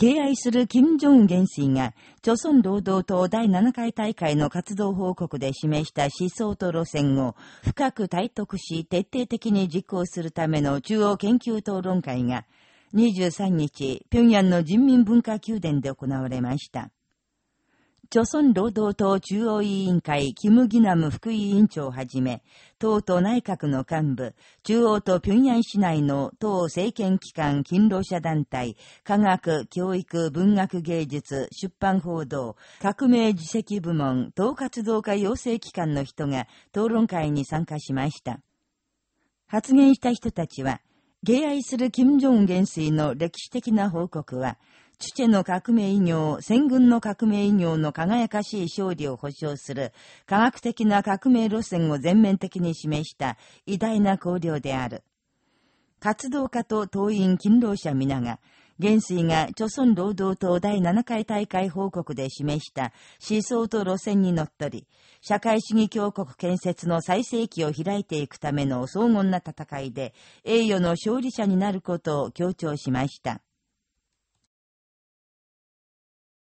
敬愛する金正恩元帥が、朝鮮労働党第7回大会の活動報告で示した思想と路線を深く体得し徹底的に実行するための中央研究討論会が、23日、平壌の人民文化宮殿で行われました。朝鮮労働党中央委員会、キム・ギナム副委員長をはじめ、党と内閣の幹部、中央と平壌市内の党政権機関、勤労者団体、科学、教育、文学芸術、出版報道、革命自責部門、党活動家養成機関の人が討論会に参加しました。発言した人たちは、敬愛する金正恩元帥の歴史的な報告は、チチェの革命医業、戦軍の革命医業の輝かしい勝利を保障する科学的な革命路線を全面的に示した偉大な綱領である。活動家と党員勤労者皆が、元帥が朝鮮労働党第7回大会報告で示した思想と路線にのっとり、社会主義強国建設の最盛期を開いていくための荘厳な戦いで、栄誉の勝利者になることを強調しました。